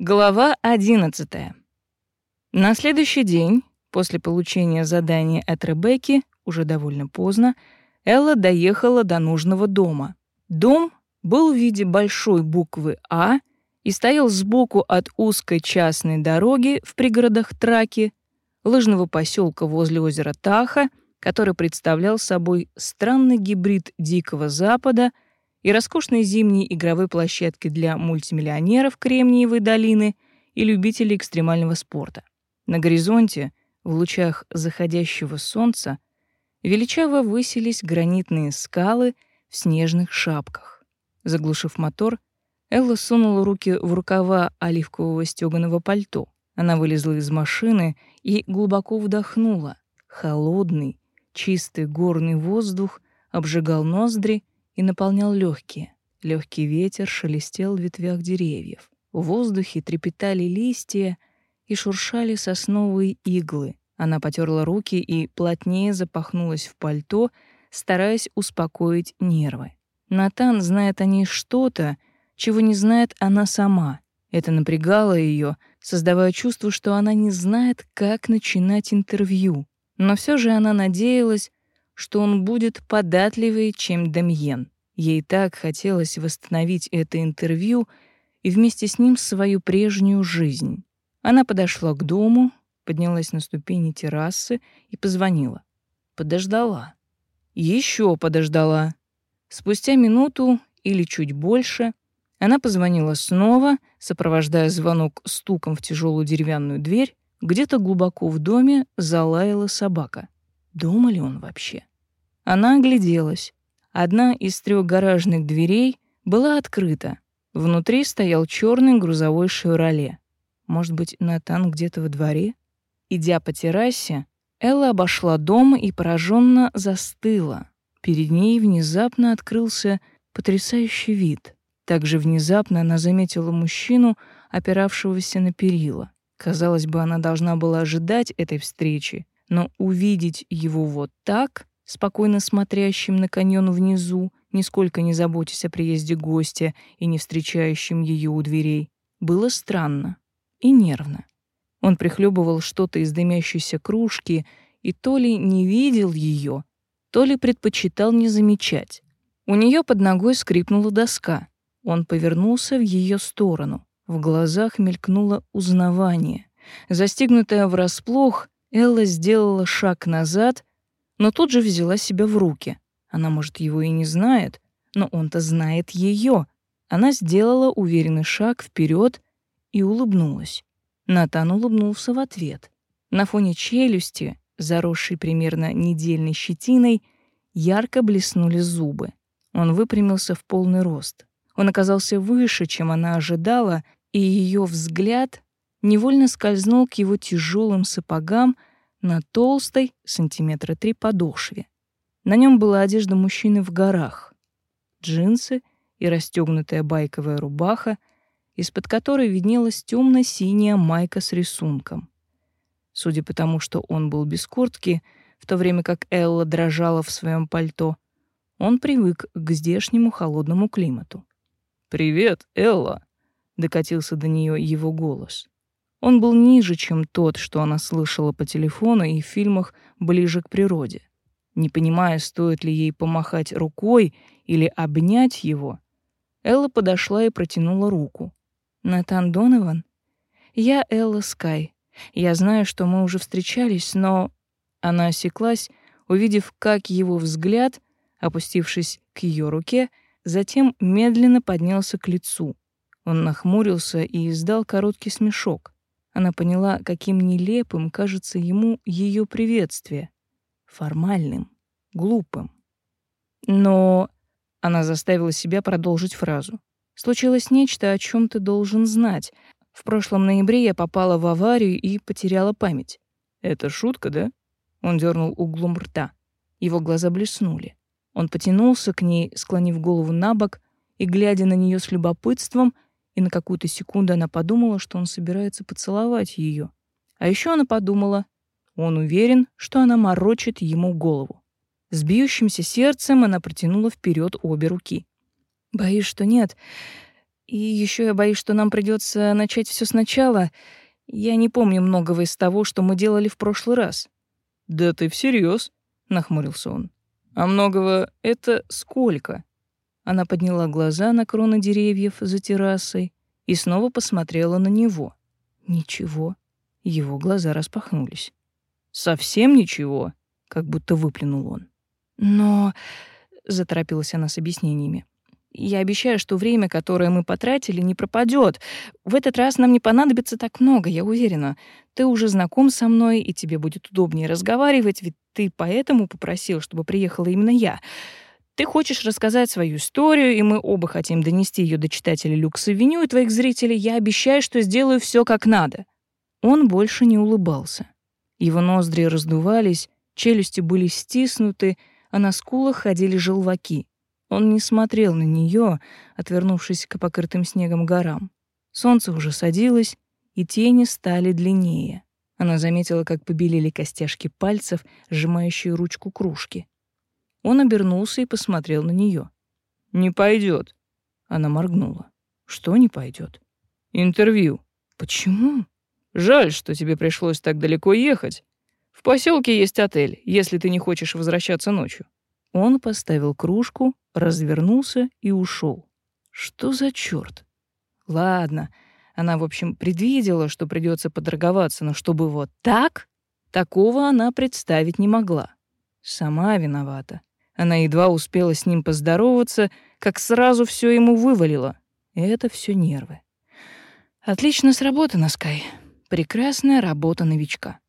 Глава 11. На следующий день, после получения задания от Ребекки, уже довольно поздно, Элла доехала до нужного дома. Дом был в виде большой буквы «А» и стоял сбоку от узкой частной дороги в пригородах Траки, лыжного поселка возле озера Таха, который представлял собой странный гибрид Дикого Запада — и роскошной зимней игровой площадки для мультимиллионеров Кремниевой долины и любителей экстремального спорта. На горизонте, в лучах заходящего солнца, величаво высились гранитные скалы в снежных шапках. Заглушив мотор, Элла сунула руки в рукава оливкового стёганого пальто. Она вылезла из машины и глубоко вдохнула. Холодный, чистый горный воздух обжигал ноздри и наполнял легкие. Легкий ветер шелестел в ветвях деревьев. В воздухе трепетали листья и шуршали сосновые иглы. Она потерла руки и плотнее запахнулась в пальто, стараясь успокоить нервы. Натан знает о ней что-то, чего не знает она сама. Это напрягало ее, создавая чувство, что она не знает, как начинать интервью. Но все же она надеялась, что он будет податливее, чем Демьен. Ей так хотелось восстановить это интервью и вместе с ним свою прежнюю жизнь. Она подошла к дому, поднялась на ступени террасы и позвонила. Подождала. Еще подождала. Спустя минуту или чуть больше она позвонила снова, сопровождая звонок стуком в тяжелую деревянную дверь. Где-то глубоко в доме залаяла собака. Дома ли он вообще? Она огляделась. Одна из трех гаражных дверей была открыта. Внутри стоял черный грузовой «Шевроле». Может быть, Натан где-то во дворе? Идя по террасе, Элла обошла дом и пораженно застыла. Перед ней внезапно открылся потрясающий вид. Также внезапно она заметила мужчину, опиравшегося на перила. Казалось бы, она должна была ожидать этой встречи, но увидеть его вот так спокойно смотрящим на каньон внизу, нисколько не заботясь о приезде гостя и не встречающим ее у дверей, было странно и нервно. Он прихлебывал что-то из дымящейся кружки и то ли не видел ее, то ли предпочитал не замечать. У нее под ногой скрипнула доска. Он повернулся в ее сторону. В глазах мелькнуло узнавание. Застигнутая врасплох, Элла сделала шаг назад но тут же взяла себя в руки. Она, может, его и не знает, но он-то знает ее. Она сделала уверенный шаг вперед и улыбнулась. Натан улыбнулся в ответ. На фоне челюсти, заросшей примерно недельной щетиной, ярко блеснули зубы. Он выпрямился в полный рост. Он оказался выше, чем она ожидала, и ее взгляд невольно скользнул к его тяжелым сапогам, на толстой, сантиметра три подошве. На нем была одежда мужчины в горах. Джинсы и расстегнутая байковая рубаха, из-под которой виднелась темно-синяя майка с рисунком. Судя по тому, что он был без куртки, в то время как Элла дрожала в своем пальто, он привык к здешнему холодному климату. «Привет, Элла!» — докатился до нее его голос. Он был ниже, чем тот, что она слышала по телефону и в фильмах ближе к природе. Не понимая, стоит ли ей помахать рукой или обнять его, Элла подошла и протянула руку. «Натан Донован? Я Элла Скай. Я знаю, что мы уже встречались, но...» Она осеклась, увидев, как его взгляд, опустившись к ее руке, затем медленно поднялся к лицу. Он нахмурился и издал короткий смешок. Она поняла, каким нелепым кажется ему ее приветствие. Формальным, глупым. Но она заставила себя продолжить фразу. Случилось нечто, о чем ты должен знать. В прошлом ноябре я попала в аварию и потеряла память. Это шутка, да? Он дернул углом рта. Его глаза блеснули. Он потянулся к ней, склонив голову на бок и глядя на нее с любопытством, и на какую-то секунду она подумала, что он собирается поцеловать ее. А еще она подумала, он уверен, что она морочит ему голову. С бьющимся сердцем она протянула вперед обе руки. «Боюсь, что нет. И еще я боюсь, что нам придется начать все сначала. Я не помню многого из того, что мы делали в прошлый раз». «Да ты всерьез? нахмурился он. «А многого — это сколько?» Она подняла глаза на кроны деревьев за террасой и снова посмотрела на него. Ничего. Его глаза распахнулись. «Совсем ничего?» — как будто выплюнул он. «Но...» — заторопилась она с объяснениями. «Я обещаю, что время, которое мы потратили, не пропадет. В этот раз нам не понадобится так много, я уверена. Ты уже знаком со мной, и тебе будет удобнее разговаривать, ведь ты поэтому попросил, чтобы приехала именно я. Ты хочешь рассказать свою историю, и мы оба хотим донести ее до читателей Люкс-Авеню и твоих зрителей. Я обещаю, что сделаю все как надо». Он больше не улыбался. Его ноздри раздувались, челюсти были стиснуты, а на скулах ходили желваки. Он не смотрел на нее, отвернувшись к покрытым снегом горам. Солнце уже садилось, и тени стали длиннее. Она заметила, как побелели костяшки пальцев, сжимающие ручку кружки. Он обернулся и посмотрел на нее. «Не пойдет. Она моргнула. «Что не пойдет? «Интервью». «Почему?» Жаль, что тебе пришлось так далеко ехать. В поселке есть отель, если ты не хочешь возвращаться ночью. Он поставил кружку, развернулся и ушел. Что за черт? Ладно, она, в общем, предвидела, что придется подорговаться, но чтобы вот так, такого она представить не могла. Сама виновата. Она едва успела с ним поздороваться, как сразу все ему вывалило. И это все нервы. Отлично сработано, Скай. Прекрасная работа новичка.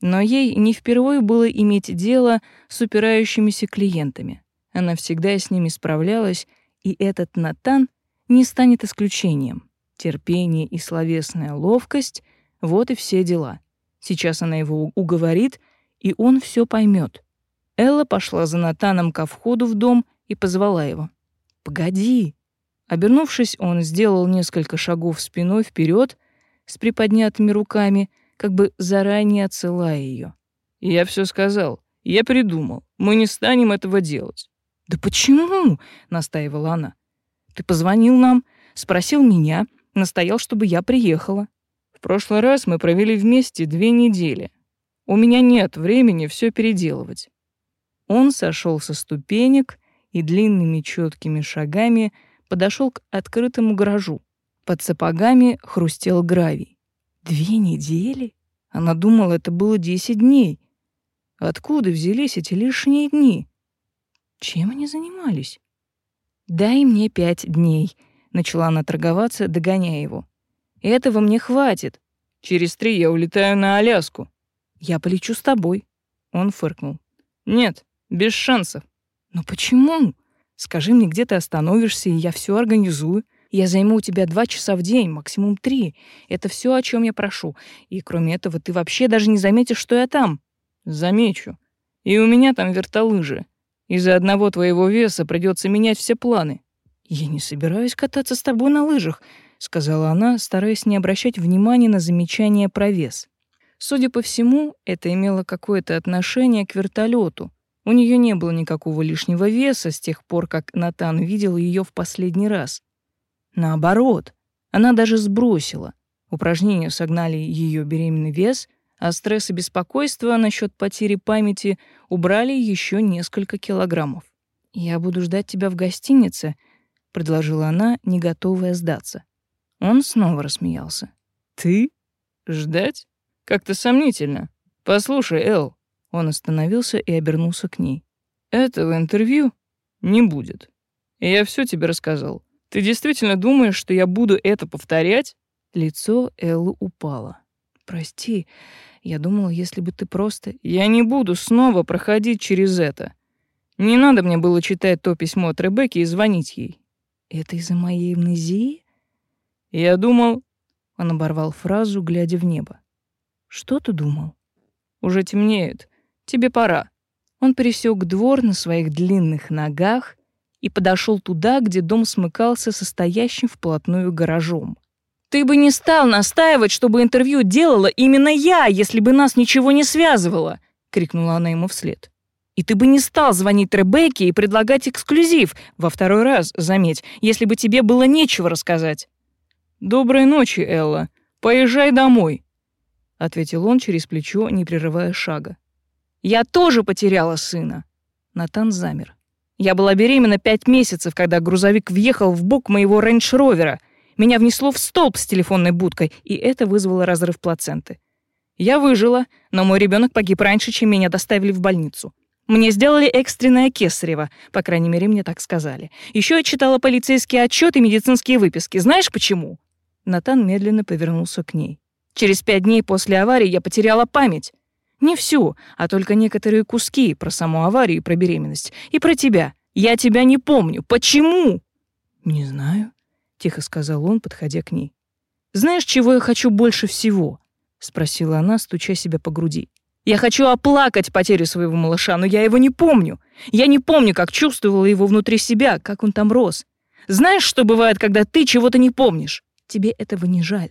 Но ей не впервые было иметь дело с упирающимися клиентами. Она всегда с ними справлялась, и этот Натан не станет исключением. Терпение и словесная ловкость — вот и все дела. Сейчас она его уговорит, и он все поймет. Элла пошла за Натаном ко входу в дом и позвала его. «Погоди!» Обернувшись, он сделал несколько шагов спиной вперед с приподнятыми руками, как бы заранее отсылая ее. «Я все сказал. Я придумал. Мы не станем этого делать». «Да почему?» — настаивала она. «Ты позвонил нам, спросил меня, настоял, чтобы я приехала». «В прошлый раз мы провели вместе две недели. У меня нет времени все переделывать». Он сошел со ступенек и длинными четкими шагами подошел к открытому гаражу. Под сапогами хрустел гравий. Две недели? Она думала, это было десять дней. Откуда взялись эти лишние дни? Чем они занимались? «Дай мне пять дней», — начала она торговаться, догоняя его. «Этого мне хватит. Через три я улетаю на Аляску». «Я полечу с тобой», — он фыркнул. «Нет, без шансов». «Но почему? Скажи мне, где ты остановишься, и я все организую. Я займу у тебя два часа в день, максимум три. Это все, о чем я прошу. И кроме этого, ты вообще даже не заметишь, что я там. Замечу. И у меня там вертолыжи. Из-за одного твоего веса придется менять все планы. Я не собираюсь кататься с тобой на лыжах, сказала она, стараясь не обращать внимания на замечания про вес. Судя по всему, это имело какое-то отношение к вертолету. У нее не было никакого лишнего веса с тех пор, как Натан видел ее в последний раз. Наоборот, она даже сбросила. Упражнения согнали ее беременный вес, а стресс и беспокойство насчет потери памяти убрали еще несколько килограммов. «Я буду ждать тебя в гостинице», — предложила она, не готовая сдаться. Он снова рассмеялся. «Ты? Ждать? Как-то сомнительно. Послушай, Эл». Он остановился и обернулся к ней. «Этого интервью не будет. Я все тебе рассказал. Ты действительно думаешь, что я буду это повторять? Лицо Эллы упало. Прости, я думала, если бы ты просто Я не буду снова проходить через это. Не надо мне было читать то письмо от Ребекки и звонить ей. Это из-за моей амнезии? Я думал, он оборвал фразу, глядя в небо. Что ты думал? Уже темнеет. Тебе пора. Он пересек двор на своих длинных ногах и подошел туда, где дом смыкался со стоящим вплотную гаражом. «Ты бы не стал настаивать, чтобы интервью делала именно я, если бы нас ничего не связывало!» — крикнула она ему вслед. И ты бы не стал звонить Ребекке и предлагать эксклюзив, во второй раз, заметь, если бы тебе было нечего рассказать. «Доброй ночи, Элла. Поезжай домой», — ответил он через плечо, не прерывая шага. «Я тоже потеряла сына». Натан замер. Я была беременна пять месяцев, когда грузовик въехал в бок моего рейндж-ровера. Меня внесло в столб с телефонной будкой, и это вызвало разрыв плаценты. Я выжила, но мой ребенок погиб раньше, чем меня доставили в больницу. Мне сделали экстренное кесарево, по крайней мере, мне так сказали. Еще я читала полицейские отчеты и медицинские выписки. Знаешь почему? Натан медленно повернулся к ней. Через пять дней после аварии я потеряла память. Не всю, а только некоторые куски про саму аварию и про беременность. И про тебя. Я тебя не помню. Почему? Не знаю, тихо сказал он, подходя к ней. Знаешь, чего я хочу больше всего? спросила она, стуча себя по груди. Я хочу оплакать потерю своего малыша, но я его не помню. Я не помню, как чувствовала его внутри себя, как он там рос. Знаешь, что бывает, когда ты чего-то не помнишь? Тебе этого не жаль.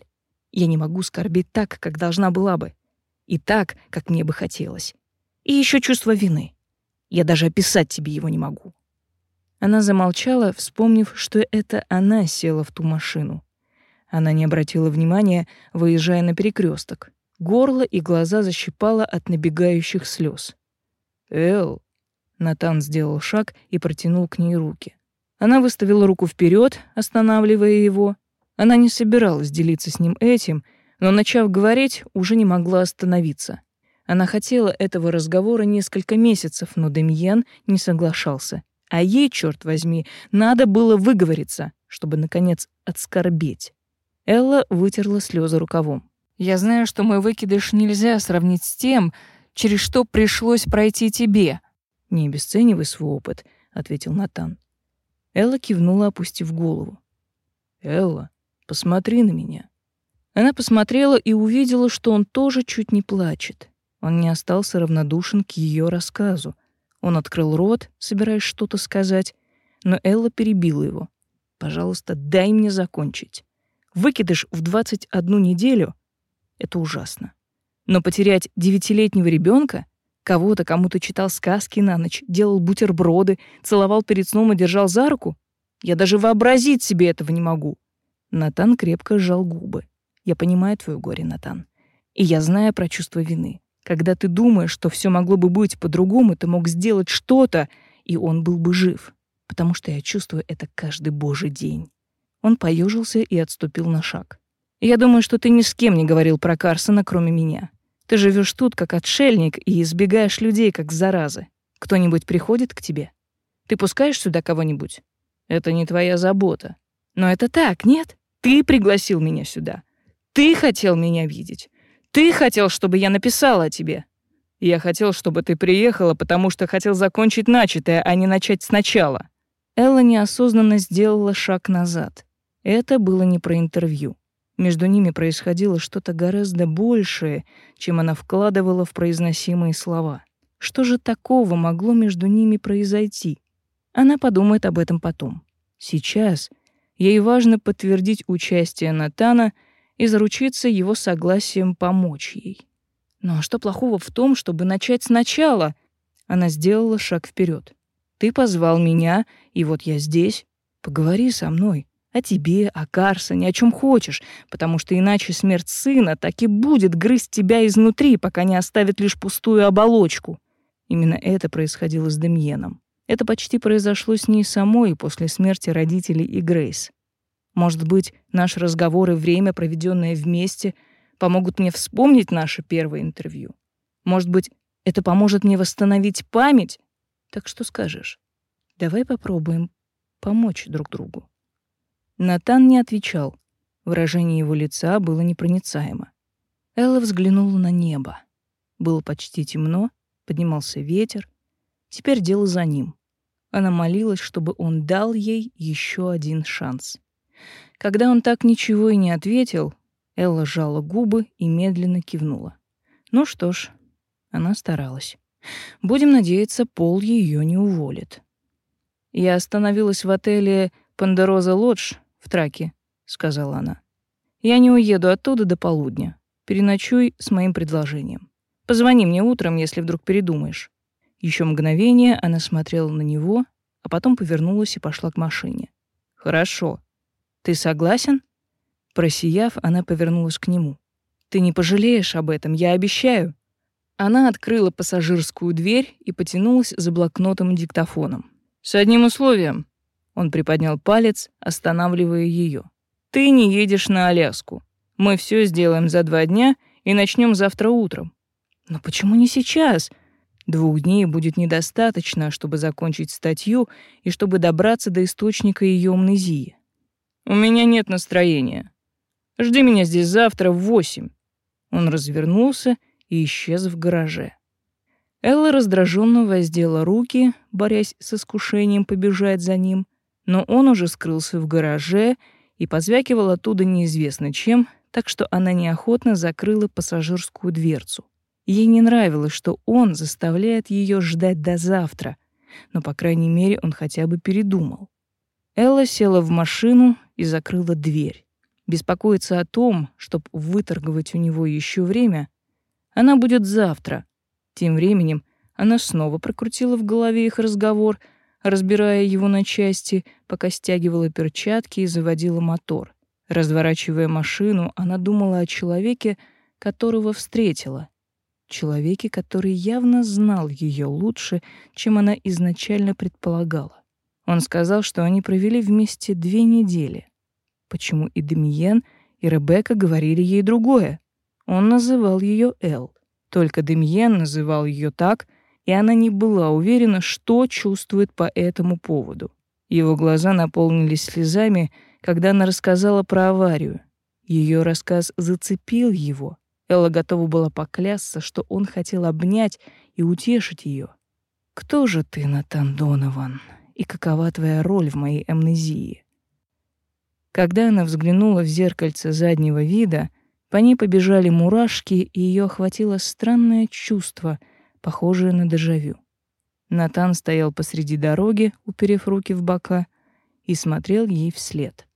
Я не могу скорбить так, как должна была бы. И так, как мне бы хотелось. И еще чувство вины. Я даже описать тебе его не могу. Она замолчала, вспомнив, что это она села в ту машину. Она не обратила внимания, выезжая на перекресток. Горло и глаза защипало от набегающих слез. «Эл!» Натан сделал шаг и протянул к ней руки. Она выставила руку вперед, останавливая его. Она не собиралась делиться с ним этим, но, начав говорить, уже не могла остановиться. Она хотела этого разговора несколько месяцев, но Демьен не соглашался. А ей, черт возьми, надо было выговориться, чтобы, наконец, отскорбеть. Элла вытерла слезы рукавом. Я знаю, что мой выкидыш нельзя сравнить с тем, через что пришлось пройти тебе. Не обесценивай свой опыт, ответил Натан. Элла кивнула, опустив голову. Элла, посмотри на меня. Она посмотрела и увидела, что он тоже чуть не плачет. Он не остался равнодушен к ее рассказу. Он открыл рот, собираясь что-то сказать, но Элла перебила его. «Пожалуйста, дай мне закончить. Выкидыш в 21 неделю это ужасно. Но потерять девятилетнего ребенка, кого-то, кому то читал сказки на ночь, делал бутерброды, целовал перед сном и держал за руку, я даже вообразить себе этого не могу. Натан крепко сжал губы. Я понимаю твое горе, Натан. И я знаю про чувство вины. Когда ты думаешь, что все могло бы быть по-другому, ты мог сделать что-то, и он был бы жив. Потому что я чувствую это каждый божий день. Он поежился и отступил на шаг. Я думаю, что ты ни с кем не говорил про Карсона, кроме меня. Ты живешь тут как отшельник и избегаешь людей как заразы. Кто-нибудь приходит к тебе? Ты пускаешь сюда кого-нибудь? Это не твоя забота. Но это так, нет? Ты пригласил меня сюда. Ты хотел меня видеть. Ты хотел, чтобы я написала о тебе. Я хотел, чтобы ты приехала, потому что хотел закончить начатое, а не начать сначала. Элла неосознанно сделала шаг назад. Это было не про интервью. Между ними происходило что-то гораздо большее, чем она вкладывала в произносимые слова. Что же такого могло между ними произойти? Она подумает об этом потом. Сейчас ей важно подтвердить участие Натана и заручиться его согласием помочь ей. Ну а что плохого в том, чтобы начать сначала? Она сделала шаг вперед. Ты позвал меня, и вот я здесь. Поговори со мной. О тебе, о Карсоне, о чем хочешь, потому что иначе смерть сына так и будет грызть тебя изнутри, пока не оставит лишь пустую оболочку. Именно это происходило с Демьеном. Это почти произошло с ней самой после смерти родителей и Грейс. Может быть, наш разговор и время, проведенное вместе, помогут мне вспомнить наше первое интервью. Может быть, это поможет мне восстановить память? Так что скажешь? Давай попробуем помочь друг другу. Натан не отвечал. Выражение его лица было непроницаемо. Элла взглянула на небо. Было почти темно, поднимался ветер. Теперь дело за ним. Она молилась, чтобы он дал ей еще один шанс. Когда он так ничего и не ответил, Элла сжала губы и медленно кивнула. Ну что ж, она старалась. Будем надеяться, Пол ее не уволит. Я остановилась в отеле «Пандероза Лодж» в Траке», — сказала она. «Я не уеду оттуда до полудня. Переночуй с моим предложением. Позвони мне утром, если вдруг передумаешь. Еще мгновение она смотрела на него, а потом повернулась и пошла к машине. «Хорошо. Ты согласен?» Просияв, она повернулась к нему. «Ты не пожалеешь об этом, я обещаю». Она открыла пассажирскую дверь и потянулась за блокнотом и диктофоном. «С одним условием». Он приподнял палец, останавливая ее. «Ты не едешь на Аляску. Мы все сделаем за два дня и начнем завтра утром». «Но почему не сейчас?» Двух дней будет недостаточно, чтобы закончить статью и чтобы добраться до источника ее амнезии. У меня нет настроения. Жди меня здесь завтра в восемь. Он развернулся и исчез в гараже. Элла раздраженно воздела руки, борясь с искушением побежать за ним, но он уже скрылся в гараже и позвякивал оттуда неизвестно чем, так что она неохотно закрыла пассажирскую дверцу. Ей не нравилось, что он заставляет ее ждать до завтра, но, по крайней мере, он хотя бы передумал. Элла села в машину и закрыла дверь. Беспокоиться о том, чтобы выторговать у него еще время, она будет завтра. Тем временем она снова прокрутила в голове их разговор, разбирая его на части, пока стягивала перчатки и заводила мотор. Разворачивая машину, она думала о человеке, которого встретила — человеке, который явно знал ее лучше, чем она изначально предполагала. Он сказал, что они провели вместе две недели. Почему и Демиен, и Ребекка говорили ей другое? Он называл ее Эл. Только Демьен называл ее так, и она не была уверена, что чувствует по этому поводу. Его глаза наполнились слезами, когда она рассказала про аварию. Ее рассказ зацепил его, Элла готова была поклясться, что он хотел обнять и утешить ее. «Кто же ты, Натан Донован, и какова твоя роль в моей амнезии?» Когда она взглянула в зеркальце заднего вида, по ней побежали мурашки, и ее охватило странное чувство, похожее на дежавю. Натан стоял посреди дороги, уперев руки в бока, и смотрел ей вслед.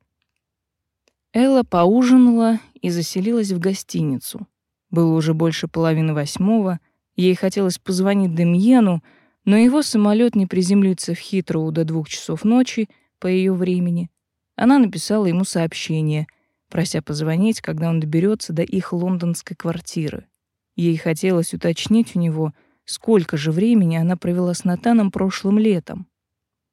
Элла поужинала и заселилась в гостиницу. Было уже больше половины восьмого, ей хотелось позвонить Демьену, но его самолет не приземлится в Хитроу до двух часов ночи по ее времени. Она написала ему сообщение, прося позвонить, когда он доберется до их лондонской квартиры. Ей хотелось уточнить у него, сколько же времени она провела с Натаном прошлым летом.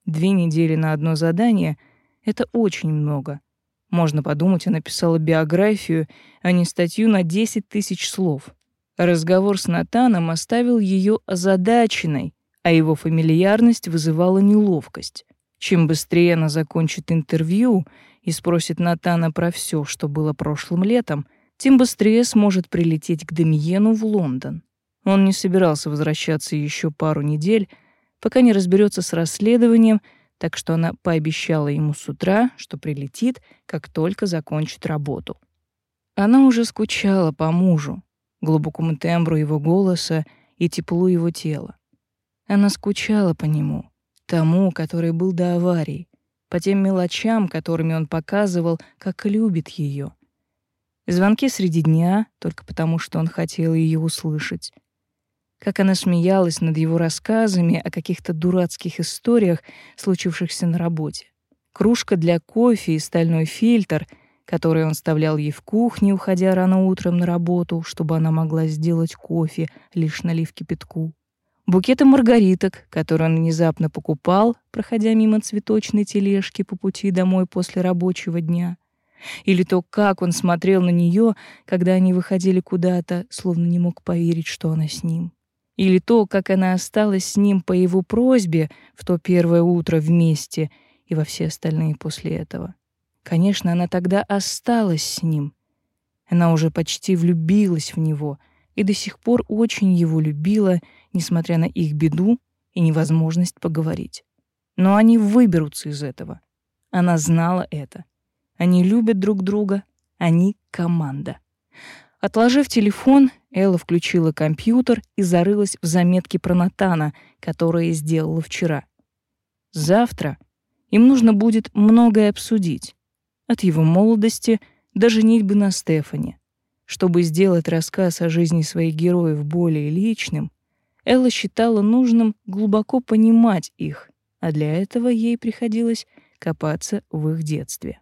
Две недели на одно задание — это очень много — можно подумать, она писала биографию, а не статью на 10 тысяч слов. Разговор с Натаном оставил ее озадаченной, а его фамильярность вызывала неловкость. Чем быстрее она закончит интервью и спросит Натана про все, что было прошлым летом, тем быстрее сможет прилететь к Демьену в Лондон. Он не собирался возвращаться еще пару недель, пока не разберется с расследованием так что она пообещала ему с утра, что прилетит, как только закончит работу. Она уже скучала по мужу, глубокому тембру его голоса и теплу его тела. Она скучала по нему, тому, который был до аварии, по тем мелочам, которыми он показывал, как любит ее. Звонки среди дня, только потому, что он хотел ее услышать как она смеялась над его рассказами о каких-то дурацких историях, случившихся на работе. Кружка для кофе и стальной фильтр, который он вставлял ей в кухне, уходя рано утром на работу, чтобы она могла сделать кофе, лишь налив кипятку. Букеты маргариток, которые он внезапно покупал, проходя мимо цветочной тележки по пути домой после рабочего дня. Или то, как он смотрел на нее, когда они выходили куда-то, словно не мог поверить, что она с ним или то, как она осталась с ним по его просьбе в то первое утро вместе и во все остальные после этого. Конечно, она тогда осталась с ним. Она уже почти влюбилась в него и до сих пор очень его любила, несмотря на их беду и невозможность поговорить. Но они выберутся из этого. Она знала это. Они любят друг друга, они команда. Отложив телефон, Элла включила компьютер и зарылась в заметки про Натана, которые сделала вчера. Завтра им нужно будет многое обсудить. От его молодости до женитьбы на Стефане. Чтобы сделать рассказ о жизни своих героев более личным, Элла считала нужным глубоко понимать их, а для этого ей приходилось копаться в их детстве.